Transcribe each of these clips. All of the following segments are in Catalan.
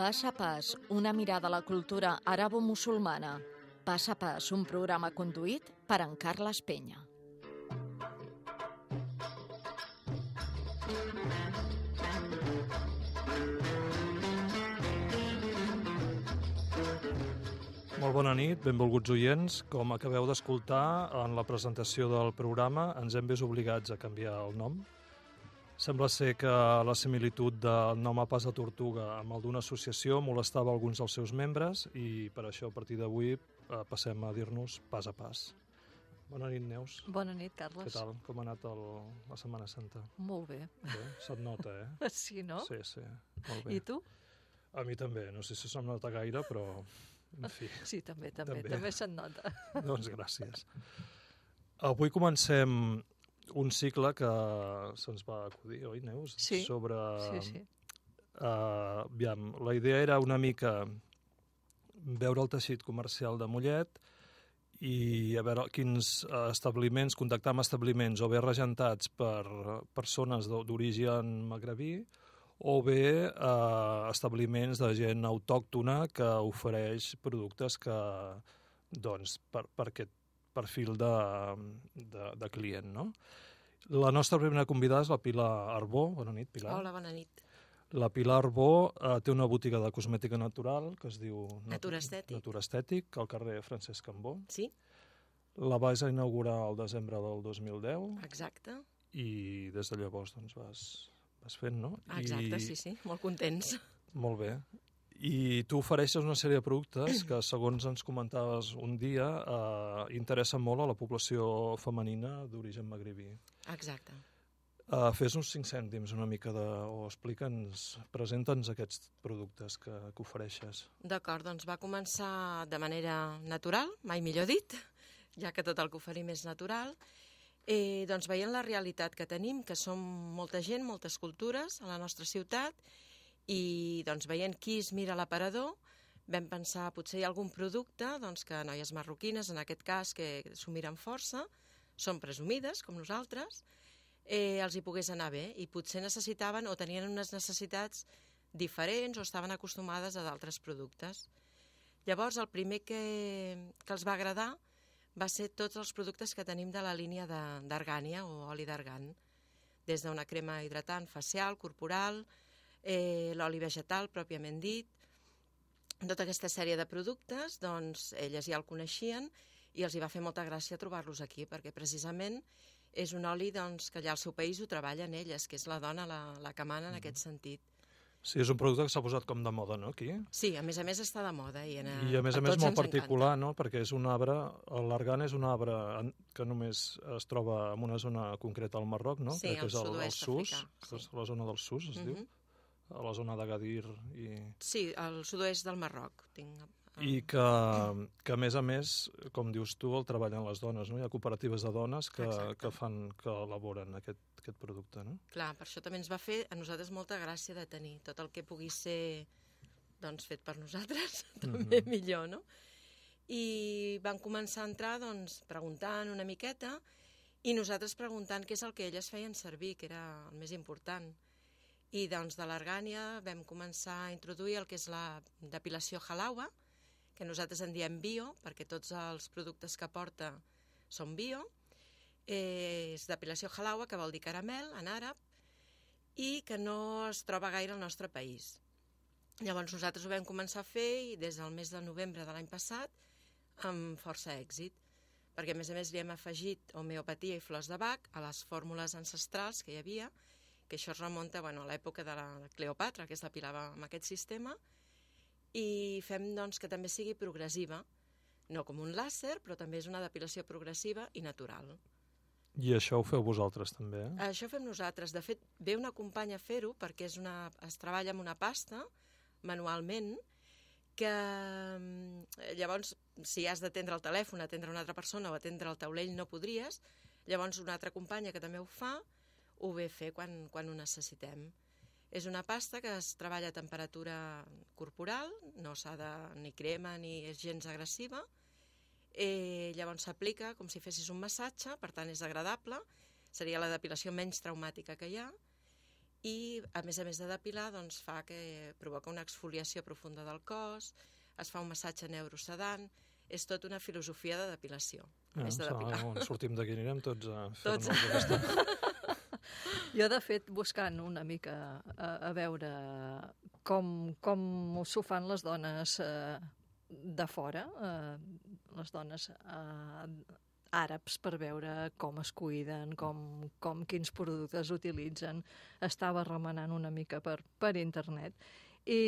Pas a pas, una mirada a la cultura arabo-musulmana. Pas a pas, un programa conduït per en Carles Penya. Molt bona nit, benvolguts oients. Com acabeu d'escoltar, en la presentació del programa ens hem vist obligats a canviar el nom. Sembla ser que la similitud del nom a pas de tortuga amb el d'una associació molestava alguns dels seus membres i per això a partir d'avui eh, passem a dir-nos pas a pas. Bona nit, Neus. Bona nit, Carles. Què tal? Com ha anat el, la Setmana Santa? Molt bé. Bé, se't nota, eh? Sí, no? Sí, sí, molt bé. I tu? A mi també, no sé si se'm nota gaire, però en fi. Sí, també, també. També. També, se'n nota. Doncs gràcies. Avui comencem un cicle que se'ns va acudir, oi, Neus? Sí, Sobre... Sí, sí. Uh, aviam, la idea era una mica veure el teixit comercial de Mollet i a veure quins establiments, contactar amb establiments o bé regentats per persones d'o- d'origen magrebí o bé eh, establiments de gent autòctona que ofereix productes que, doncs, per, per aquest perfil de, de, de client, no? La nostra primera convidada és la Pilar Arbó. Bona nit, Pilar. Hola, bona nit. La Pilar Arbó eh, té una botiga de cosmètica natural que es diu... Nat- Natura Estètic. Natura Estètic, al carrer Francesc Cambó. Sí, La vas inaugurar al desembre del 2010 exacte. i des de llavors doncs, vas, vas fent, no? Exacte, I, sí, sí, molt contents. Molt bé. I tu ofereixes una sèrie de productes que, segons ens comentaves un dia, eh, interessen molt a la població femenina d'origen magrebí. Exacte. Uh, fes uns 5 cèntims una mica de... o explica'ns, presenta'ns aquests productes que, que ofereixes. D'acord, doncs va començar de manera natural, mai millor dit, ja que tot el que oferim és natural, eh, doncs veient la realitat que tenim, que som molta gent, moltes cultures a la nostra ciutat, i doncs veient qui es mira l'aparador, vam pensar potser hi ha algun producte doncs, que noies marroquines, en aquest cas, que s'ho miren força, són presumides, com nosaltres, eh, els hi pogués anar bé i potser necessitaven o tenien unes necessitats diferents o estaven acostumades a d'altres productes. Llavors, el primer que, que els va agradar va ser tots els productes que tenim de la línia d'argània o oli d'argan, des d'una crema hidratant facial, corporal, eh, l'oli vegetal, pròpiament dit, tota aquesta sèrie de productes, doncs elles ja el coneixien i els hi va fer molta gràcia trobar-los aquí, perquè precisament és un oli doncs, que allà al seu país ho treballen elles, que és la dona la, la que mana en aquest sentit. Sí, és un producte que s'ha posat com de moda, no, aquí? Sí, a més a més està de moda. I, en, I a més a, més tots molt particular, no?, perquè és un arbre, l'argan és un arbre que només es troba en una zona concreta al Marroc, no? Sí, Crec que al és el, el sud-oest Sus, africà, que és sí. la zona del Sus, es diu, Mhm. A la zona d'Agadir i... Sí, al sud-oest del Marroc. Tinc... I que, que, a més a més, com dius tu, el treballen les dones, no? Hi ha cooperatives de dones que, Exacte. que fan, que elaboren aquest, aquest producte, no? Clar, per això també ens va fer a nosaltres molta gràcia de tenir tot el que pugui ser doncs, fet per nosaltres, també millor, no? I van començar a entrar doncs, preguntant una miqueta i nosaltres preguntant què és el que elles feien servir, que era el més important. I doncs de l'argània vam començar a introduir el que és la depilació halawa, que nosaltres en diem bio, perquè tots els productes que porta són bio. Eh, és depilació halawa, que vol dir caramel en àrab, i que no es troba gaire al nostre país. Llavors nosaltres ho vam començar a fer i des del mes de novembre de l'any passat amb força èxit, perquè a més a més li hem afegit homeopatia i flors de bac a les fórmules ancestrals que hi havia, que això es remunta bueno, a l'època de la Cleopatra, que es depilava amb aquest sistema, i fem doncs, que també sigui progressiva, no com un làser, però també és una depilació progressiva i natural. I això ho feu vosaltres també, eh? Això fem nosaltres. De fet, ve una companya a fer-ho perquè és una, es treballa amb una pasta manualment que mm, llavors, si has d'atendre el telèfon, atendre una altra persona o atendre el taulell no podries, llavors una altra companya que també ho fa ho ve fer quan, quan ho necessitem. És una pasta que es treballa a temperatura corporal, no s'ha de ni crema ni és gens agressiva, eh, llavors s'aplica com si fessis un massatge, per tant és agradable, seria la depilació menys traumàtica que hi ha, i, a més a més de depilar, doncs, fa que provoca una exfoliació profunda del cos, es fa un massatge neurosedant, és tot una filosofia de depilació, Ja, més de depilar. Quan sortim d'aquí anirem tots a Tots. fer-nos aquesta... Jo, de fet, buscant una mica a, a veure com, com s'ho fan les dones eh, de fora, eh, les dones eh, àrabs per veure com es cuiden, com, com quins productes utilitzen. Estava remenant una mica per, per internet i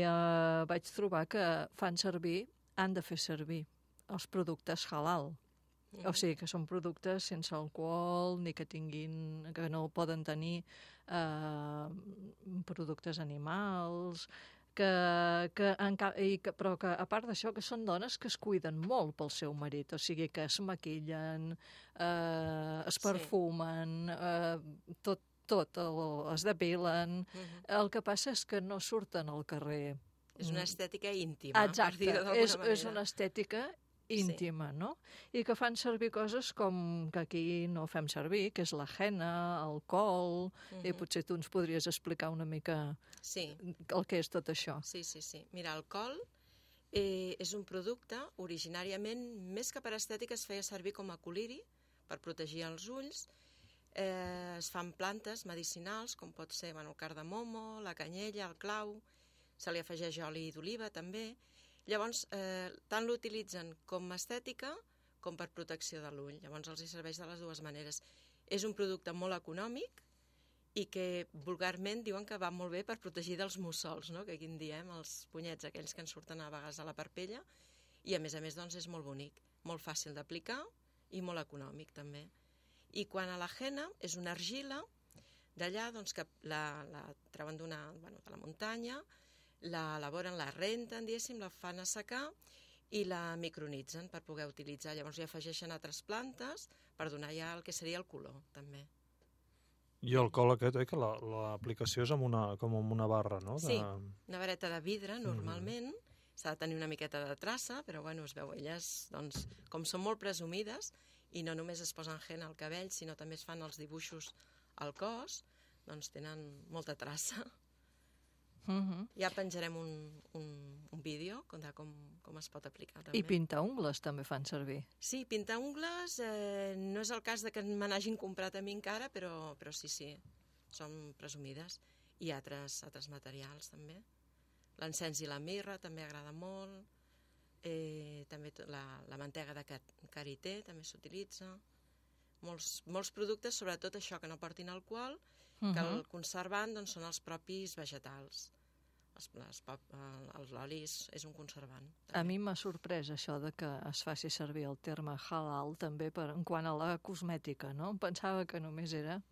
eh, vaig trobar que fan servir, han de fer servir els productes halal. Mm. O sigui, que són productes sense alcohol, ni que tinguin, que no poden tenir eh, productes animals, que, que, en, i que, però que a part d'això que són dones que es cuiden molt pel seu marit, o sigui que es maquillen, eh, es Sí. perfumen, eh, tot, tot, el, es depilen. Mhm. El que passa és que no surten al carrer. És una Mm. estètica íntima, Exacte, és, manera. és una estètica íntima, no? I que fan servir coses com que aquí no fem servir, que és la henna, el col, i Mhm. potser tu ens podries explicar una mica Sí, el que és tot això. sí, sí, sí. Mira, el col eh, és un producte, originàriament, més que per estètica, es feia servir com a coliri per protegir els ulls. Eh, es fan plantes medicinals, com pot ser bueno, el cardamomo, la canyella, el clau, se li afegeix oli d'oliva també. Llavors, eh, tant l'utilitzen com estètica com per protecció de l'ull. Llavors els hi serveix de les dues maneres. És un producte molt econòmic i que vulgarment diuen que va molt bé per protegir dels mussols, no? que aquí en diem els punyets aquells que ens surten a vegades a la parpella, i a més a més doncs, és molt bonic, molt fàcil d'aplicar i molt econòmic també. I quan a la henna és una argila, d'allà doncs, que la, la treuen d'una, bueno, de la muntanya, la elaboren, la renten, diguéssim, la fan assecar i la micronitzen per poder utilitzar. Llavors hi afegeixen altres plantes per donar ja el que seria el color, també. I el col aquest, oi, que la- l'aplicació és amb una, com amb una barra, no? De... Sí. Una vareta de vidre, normalment, s'ha de tenir una miqueta de traça, però bueno, es veu, elles, doncs, com són molt presumides, i no només es posen gent al cabell, sinó també es fan els dibuixos al cos, doncs tenen molta traça. Uh -huh. Ja penjarem un, un, un vídeo de com, com es pot aplicar també. I pintar ungles també fan servir. Sí, pintar ungles eh, no és el cas de que me n'hagin comprat a mi encara, però, però sí, sí, són presumides. I altres, altres materials també. L'encens i la mirra també agrada molt. Eh, també la, la mantega de karité també s'utilitza. Molts, molts productes, sobretot això, que no portin alcohol, Uh que -huh. el conservant doncs, són els propis vegetals. L'oli és, és un conservant. A també. mi m'ha sorprès això de que es faci servir el terme halal també per, en quant a la cosmètica, no? Em pensava que només era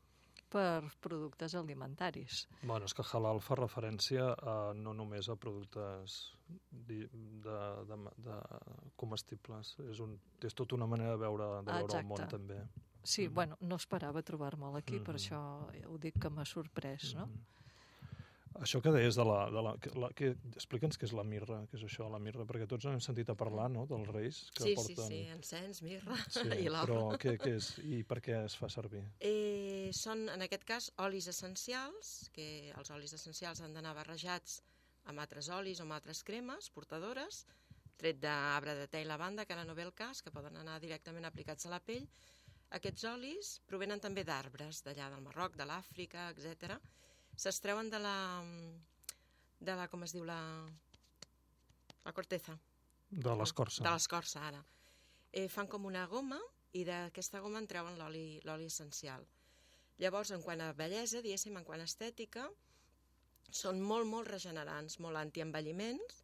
per productes alimentaris. Bueno, és que halal fa referència a, no només a productes di, de, de, de comestibles. És, un, és tota una manera de veure, de veure el món, Exacte. també. Sí, Mhm. bueno, no esperava trobar-me'l aquí, per Mhm. això ho dic que m'ha sorprès, no? Mhm. Això que deies de la... De la, que, la que, Explica'ns què és la mirra, què és això, la mirra, perquè tots hem sentit a parlar, no?, dels reis que Sí, sí, porten... sí, encens, mirra Sí, i l'or. però què, què és i per què es fa servir? Eh, són, en aquest cas, olis essencials, que els olis essencials han d'anar barrejats amb altres olis o amb altres cremes portadores, tret d'arbre de te i lavanda, que ara no ve el cas, que poden anar directament aplicats a la pell. Aquests olis provenen també d'arbres d'allà del Marroc, de l'Àfrica, etc. S'extreuen de la, de la, com es diu, la, la corteza, De l'escorça. de l'escorça, ara. Eh, fan com una goma i d'aquesta goma en treuen l'oli l'oli essencial. Llavors, en quant a bellesa, diguéssim, en quant a estètica, són molt, molt regenerants, molt antienvelliments.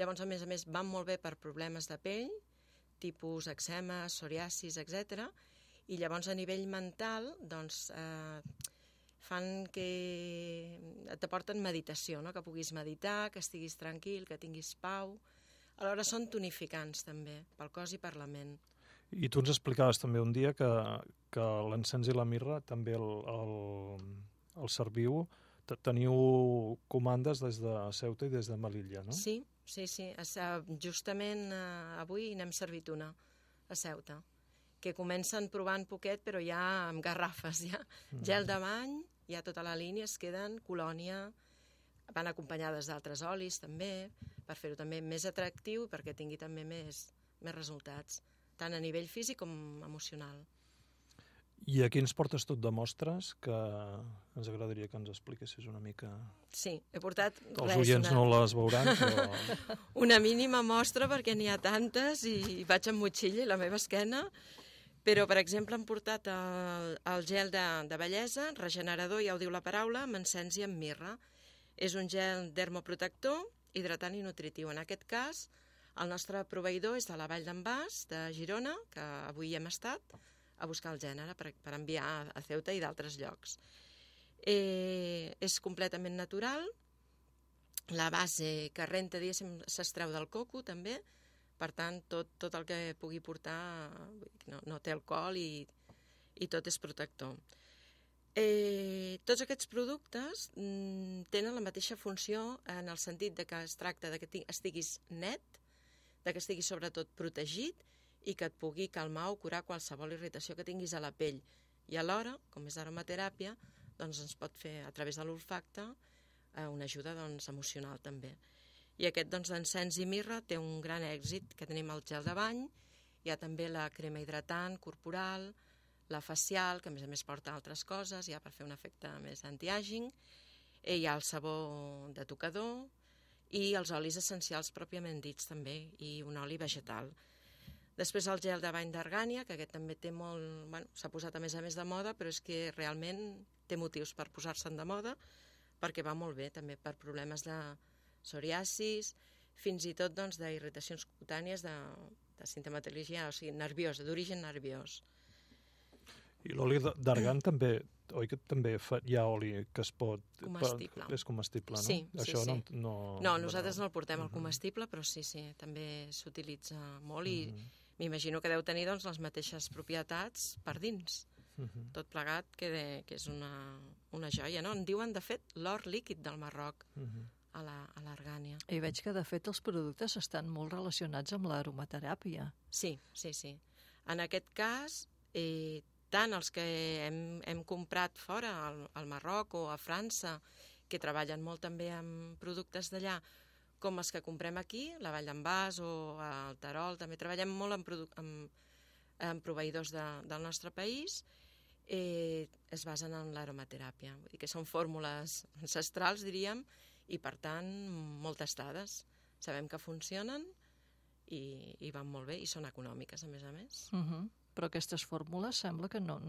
Llavors, a més a més, van molt bé per problemes de pell, tipus eczema, psoriasis, etc. I llavors, a nivell mental, doncs, eh, fan que t'aporten meditació, no? que puguis meditar, que estiguis tranquil, que tinguis pau. Alhora són tonificants, també, pel cos i per la ment. I tu ens explicaves també un dia que, que l'encens i la mirra també el, el, el serviu, te- teniu comandes des de Ceuta i des de Melilla, no? Sí, sí, sí. Eh, Justament eh, avui n'hem servit una a Ceuta, que comencen provant poquet, però ja amb garrafes, ja. Mm. Gel de bany ja tota la línia es queden colònia, van acompanyades d'altres olis també, per fer-ho també més atractiu i perquè tingui també més, més resultats, tant a nivell físic com emocional. I aquí ens portes tot de mostres que ens agradaria que ens expliquessis una mica... Sí, he portat Els res, oients una, no les veuran, però... una mínima mostra perquè n'hi ha tantes i vaig amb motxilla i la meva esquena, però, per exemple, hem portat el, el gel de, de bellesa, regenerador, ja ho diu la paraula, amb encens i amb mirra. És un gel dermoprotector, hidratant i nutritiu. En aquest cas, el nostre proveïdor és de la Vall d'en Bas, de Girona, que avui hem estat, a buscar el gènere per, per enviar a Ceuta i d'altres llocs. Eh, és completament natural, la base que renta, diguéssim, s'estreu del coco, també, per tant, tot, tot el que pugui portar no, no té alcohol i, i tot és protector. Eh, tots aquests productes mm, tenen la mateixa funció en el sentit de que es tracta de que estiguis net, de que estiguis sobretot protegit i que et pugui calmar o curar qualsevol irritació que tinguis a la pell. I alhora, com és aromateràpia, doncs ens pot fer a través de l'olfacte eh, una ajuda doncs, emocional també. I aquest doncs, d'encens i mirra té un gran èxit, que tenim el gel de bany, hi ha també la crema hidratant corporal, la facial, que a més a més porta altres coses, ja per fer un efecte més anti-aging, i hi ha el sabó de tocador i els olis essencials pròpiament dits també, i un oli vegetal. Després el gel de bany d'argània, que aquest també té molt... Bueno, s'ha posat a més a més de moda, però és que realment té motius per posar-se'n de moda, perquè va molt bé també per problemes de psoriasis, fins i tot doncs, d'irritacions cutànies de, de sintomatologia, o sigui, nerviosa, d'origen nerviós. I l'oli d'argan també, oi que també fa, hi ha oli que es pot... Comestible. Per, és comestible, no? Sí, Això sí, no, sí. no... No, nosaltres no el portem al Mhm. comestible, però sí, sí, també s'utilitza molt i Mhm. m'imagino que deu tenir doncs, les mateixes propietats per dins. Mhm. Tot plegat, que, de, que és una, una joia, no? En diuen, de fet, l'or líquid del Marroc Mhm. A la- a l'Argània. I veig que, de fet, els productes estan molt relacionats amb l'aromateràpia. Sí, sí, sí. En aquest cas, eh, tant els que hem, hem comprat fora, al, al Marroc o a França, que treballen molt també amb productes d'allà, com els que comprem aquí, la Vall d'en Bas o el Terol, també treballem molt amb, amb, amb proveïdors de, del nostre país, eh, es basen en l'aromateràpia. Vull dir que són fórmules ancestrals, diríem, i per tant molt testades. Sabem que funcionen i, i van molt bé i són econòmiques, a més a més. Uh -huh. Però aquestes fórmules sembla que no...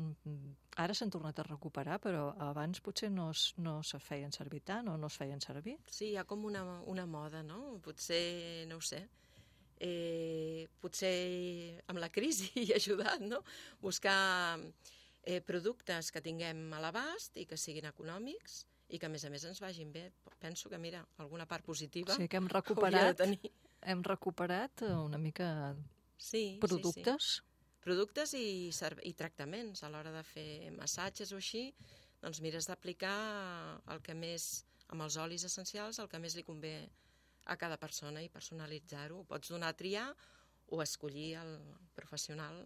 Ara s'han tornat a recuperar, però abans potser no es, no se feien servir tant o no es feien servir. Sí, hi ha com una, una moda, no? Potser, no ho sé, eh, potser amb la crisi hi ha ajudat, no? Buscar eh, productes que tinguem a l'abast i que siguin econòmics i que a més a més ens vagin bé. Penso que, mira, alguna part positiva O sigui que hem recuperat, tenir. hem recuperat eh, una mica Sí, productes. Sí, sí. Productes i, i tractaments a l'hora de fer massatges o així, doncs mires d'aplicar el que més, amb els olis essencials, el que més li convé a cada persona i personalitzar-ho. Ho pots donar a triar o escollir el professional,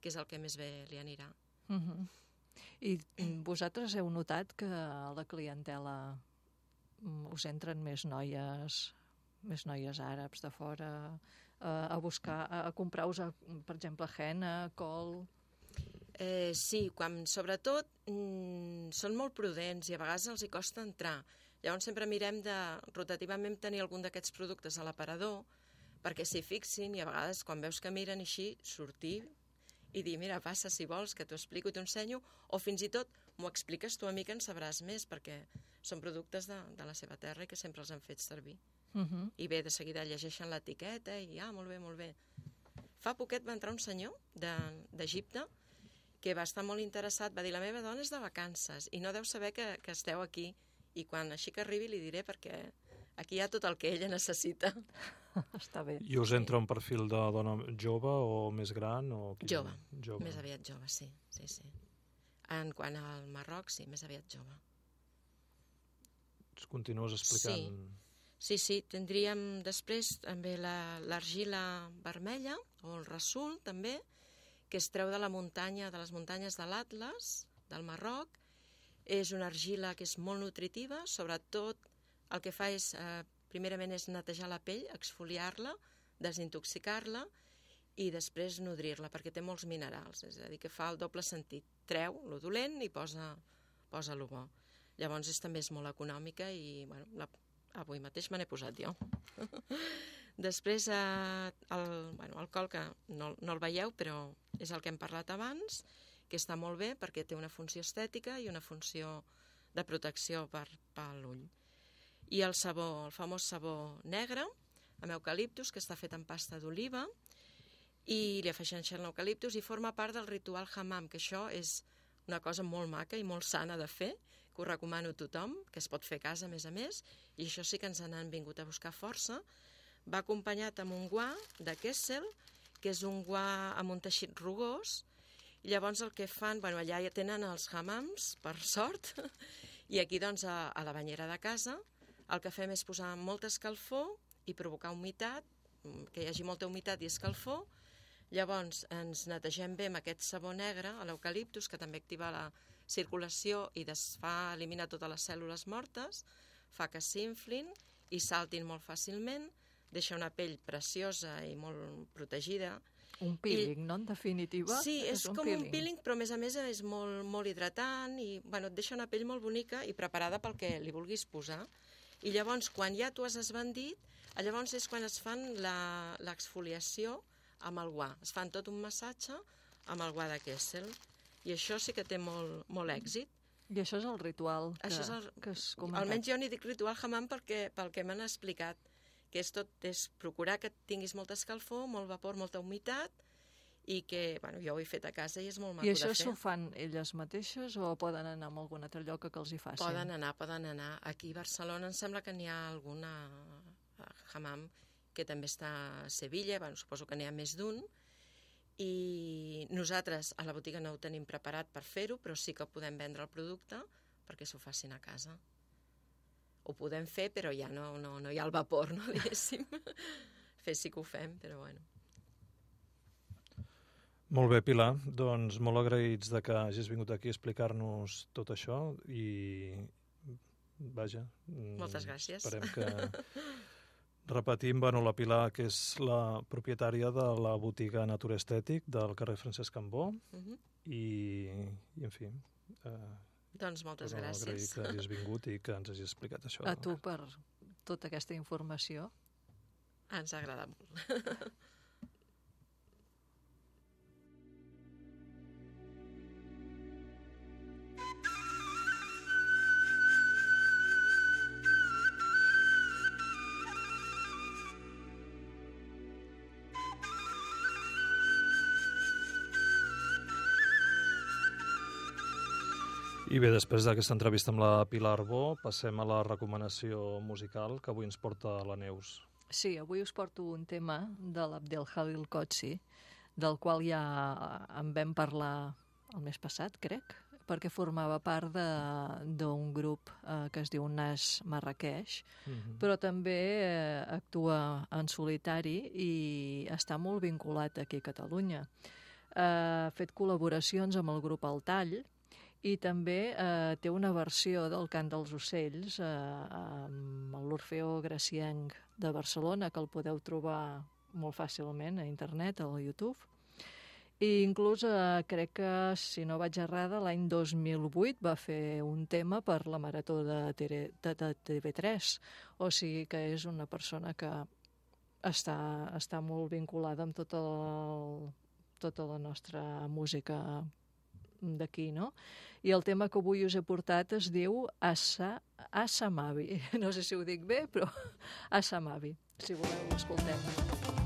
que és el que més bé li anirà. Uh -huh. I mm, vosaltres heu notat que a la clientela mm, us entren més noies, més noies àrabs de fora, a, buscar, a, comprar-vos, per exemple, henna, col... Eh, sí, quan sobretot mm, són molt prudents i a vegades els hi costa entrar. Llavors sempre mirem de rotativament tenir algun d'aquests productes a l'aparador perquè s'hi fixin i a vegades quan veus que miren així, sortir i dir, mira, passa si vols, que t'ho explico i t'ho ensenyo, o fins i tot m'ho expliques tu a mi que en sabràs més, perquè són productes de, de la seva terra i que sempre els han fet servir. Uh -huh. I bé, de seguida llegeixen l'etiqueta i, ah, molt bé, molt bé. Fa poquet va entrar un senyor de- d'Egipte de, que va estar molt interessat, va dir, la meva dona és de vacances i no deu saber que, que esteu aquí. I quan així que arribi li diré perquè aquí hi ha tot el que ella necessita. Està bé. I us entra un perfil de dona jove o més gran? O quin- Jove. jove. Més aviat jove, sí, sí, sí. En quant al Marroc, sí, més aviat jove. Ens Continues explicant... Sí, sí, tindríem després també la- l'argila vermella, o el rasul també, que es treu de la muntanya, de les muntanyes de l'Atlas, del Marroc, És una argila que és molt nutritiva, sobretot el que fa és, eh, primerament, és netejar la pell, exfoliar-la, desintoxicar-la i després nodrir-la, perquè té molts minerals, és a dir, que fa el doble sentit. Treu lo dolent i posa, posa lo bo. Llavors és, també és molt econòmica i bueno, la, avui mateix me n'he posat jo. Després, eh, el, bueno, el col, que no, no el veieu, però és el que hem parlat abans, que està molt bé perquè té una funció estètica i una funció de protecció per, per l'ull. I el sabó, el famós sabó negre, amb eucaliptus, que està fet en pasta d'oliva, i li afegeixen l'eucaliptus i forma part del ritual hammam, que això és una cosa molt maca i molt sana de fer, que ho recomano a tothom, que es pot fer a casa, a més a més, i això sí que ens han vingut a buscar força. Va acompanyat amb un guà de Kessel, que és un guà amb un teixit rugós, i llavors el que fan, bueno, allà ja tenen els hammams, per sort, i aquí doncs a, a la banyera de casa el que fem és posar molta escalfor i provocar humitat, mm, que hi hagi molta humitat i escalfor, llavors ens netegem bé amb aquest sabó negre, a l'eucaliptus, que també activa la circulació i desfà, elimina totes les cèl·lules mortes, fa que s'inflin i saltin molt fàcilment, deixa una pell preciosa i molt protegida, un peeling, I, no? En definitiva, Sí, és, és un com peeling. un peeling, però a més a més és molt, molt hidratant i bueno, et deixa una pell molt bonica i preparada pel que li vulguis posar. I llavors, quan ja t'ho has esbandit, llavors és quan es fan l'exfoliació amb el guà. Es fan tot un massatge amb el guà de Kessel. I això sí que té molt, molt èxit. I això és el ritual que, això és el, que has comentat. Almenys jo n'hi dic ritual hammam perquè, pel que m'han explicat que és tot, és procurar que tinguis molta escalfor, molt vapor, molta humitat, i que, bueno, jo ho he fet a casa i és molt maco I això s'ho fan elles mateixes o poden anar a algun altre lloc que els hi facin? Poden anar, poden anar. Aquí a Barcelona em sembla que n'hi ha alguna a Hamam que també està a Sevilla, bueno, suposo que n'hi ha més d'un, i nosaltres a la botiga no ho tenim preparat per fer-ho, però sí que podem vendre el producte perquè s'ho facin a casa ho podem fer, però ja no, no, no hi ha el vapor, no, diguéssim. fer sí que ho fem, però bueno. Molt bé, Pilar. Doncs molt agraïts de que hagis vingut aquí a explicar-nos tot això i vaja... Moltes gràcies. Esperem que... Repetim, bueno, la Pilar, que és la propietària de la botiga Natura Estètic del carrer Francesc Cambó, uh -huh. i, i, en fi, eh, doncs moltes gràcies. Agrair que hagis vingut i que ens hagis explicat això. A tu per tota aquesta informació. Ens agrada molt. I bé, després d'aquesta entrevista amb la Pilar Arbó, passem a la recomanació musical que avui ens porta la Neus. Sí, avui us porto un tema de l'Abdel Halil Kotsi, del qual ja en vam parlar el mes passat, crec, perquè formava part d'un grup eh, que es diu Nas Marrakeix, uh mhm. -huh. però també eh, actua en solitari i està molt vinculat aquí a Catalunya. Eh, ha fet col·laboracions amb el grup El Tall, i també eh, té una versió del Cant dels Ocells eh, amb l'Orfeo Gracienc de Barcelona, que el podeu trobar molt fàcilment a internet, a YouTube. I inclús eh, crec que, si no vaig errada, l'any 2008 va fer un tema per la Marató de, de, de TV3. O sigui que és una persona que està, està molt vinculada amb tot el, tota la nostra música d'aquí, no? I el tema que avui us he portat es diu Asa, Asamavi. No sé si ho dic bé, però Asamavi. Si voleu, l'escoltem.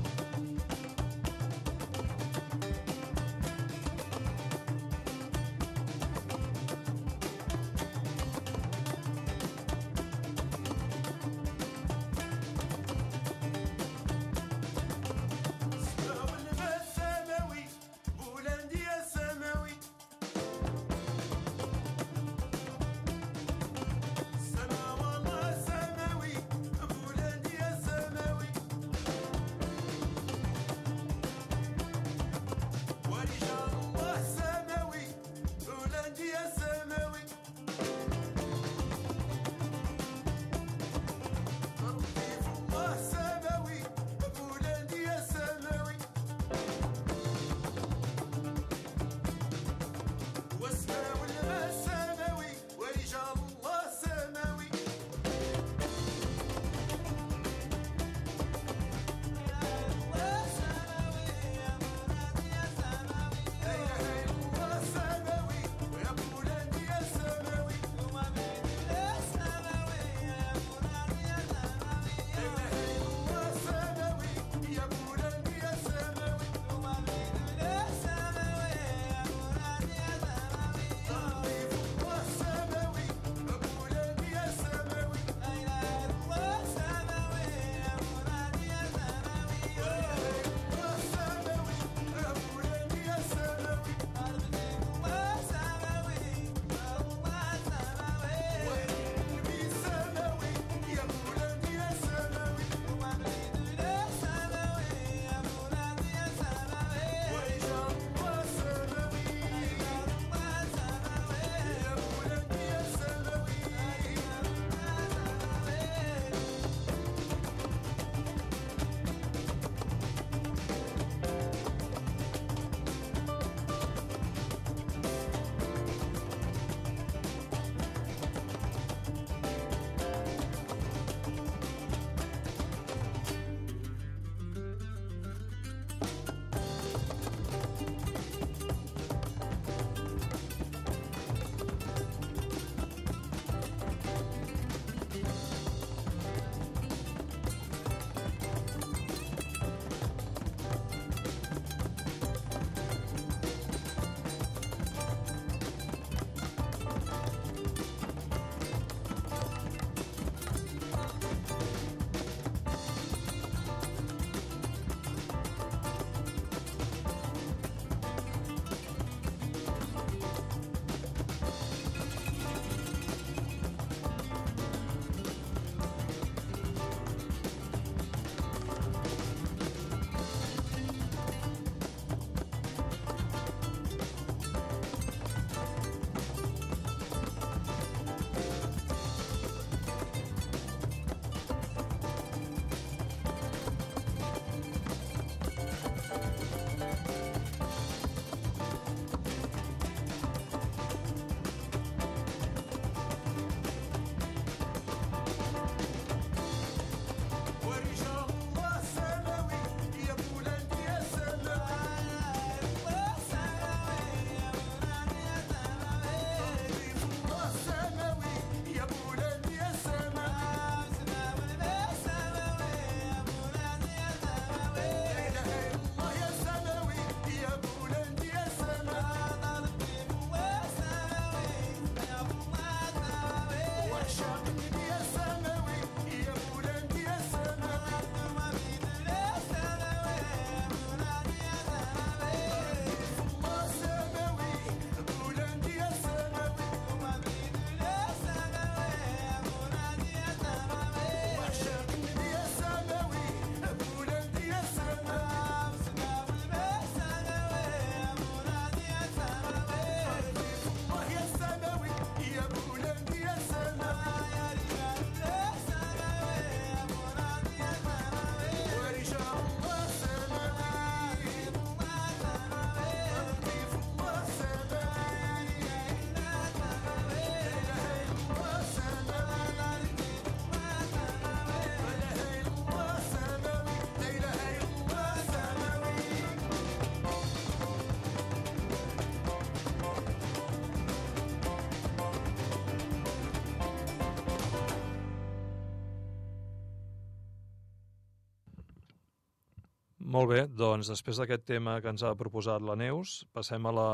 Molt bé, doncs després d'aquest tema que ens ha proposat la Neus, passem a la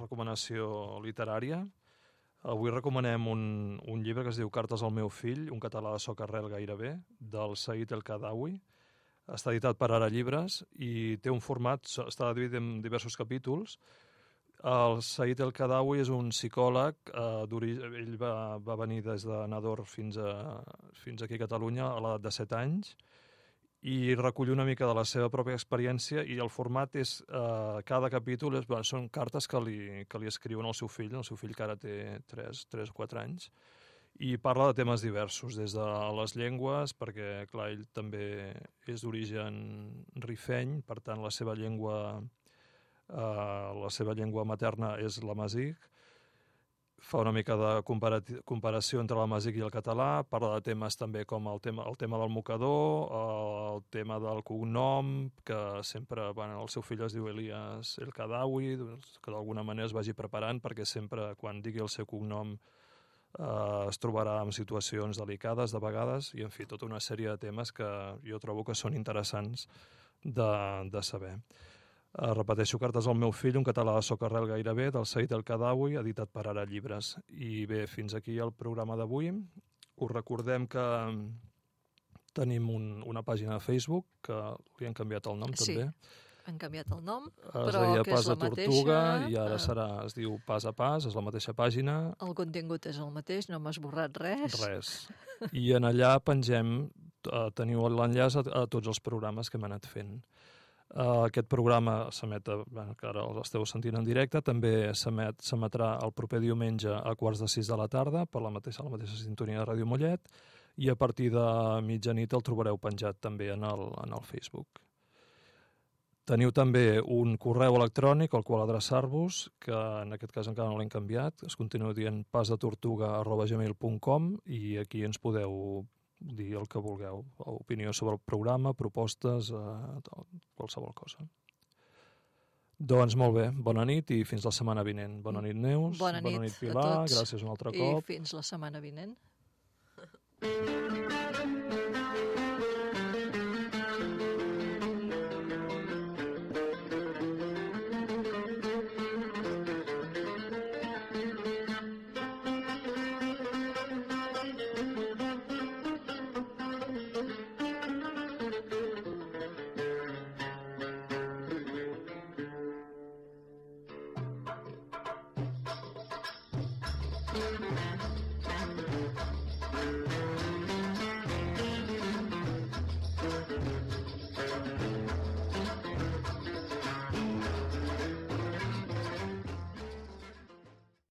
recomanació literària. Avui recomanem un, un llibre que es diu Cartes al meu fill, un català de soc arrel gairebé, del Said El Kadawi. Està editat per Ara Llibres i té un format, està dividit en diversos capítols. El Said El Kadawi és un psicòleg, eh, ell va, va venir des de Nador fins, a, fins aquí a Catalunya a l'edat de 7 anys, recull una mica de la seva pròpia experiència i el format és, eh, cada capítol és, bueno, són cartes que li, que li escriuen al seu fill, el seu fill que ara té 3, 3 o 4 anys, i parla de temes diversos, des de les llengües, perquè, clar, ell també és d'origen rifeny, per tant, la seva llengua, eh, la seva llengua materna és l'amazic, fa una mica de comparació entre la màsic i el català, parla de temes també com el tema, el tema del mocador, el tema del cognom, que sempre, bueno, el seu fill es diu Elias El Kadawi, doncs, que d'alguna manera es vagi preparant perquè sempre quan digui el seu cognom eh, es trobarà en situacions delicades de vegades i, en fi, tota una sèrie de temes que jo trobo que són interessants de, de saber. Uh, repeteixo, Cartes al meu fill, un català de socarrel gairebé, del Said El Kadawi, editat per Ara Llibres. I bé, fins aquí el programa d'avui. Us recordem que tenim un, una pàgina de Facebook, que li han canviat el nom sí. també. han canviat el nom, es però deia que Pas és la de Tortuga mateixa. i ara eh, serà, es diu Pas a Pas, és la mateixa pàgina, El contingut és el mateix, no m'ha esborrat res. res. I en allà pengem, eh, teniu l'enllaç a, a tots els programes que hem anat fent. Uh, aquest programa s'emet, eh, bueno, que ara esteu sentint en directe, també s'emet s'emetrà el proper diumenge a quarts de sis de la tarda per la mateixa, la mateixa sintonia de Ràdio Mollet i a partir de mitjanit el trobareu penjat també en el, en el Facebook. Teniu també un correu electrònic al qual adreçar-vos, que en aquest cas encara no l'hem canviat, es continua dient pasdetortuga.gmail.com i aquí ens podeu dir el que vulgueu, opinió sobre el programa, propostes, eh, qualsevol cosa. Doncs molt bé, bona nit i fins la setmana vinent. Bona nit, Neus. Bona nit bona nit a Pilar. tots. Gràcies un altre I cop. fins la setmana vinent.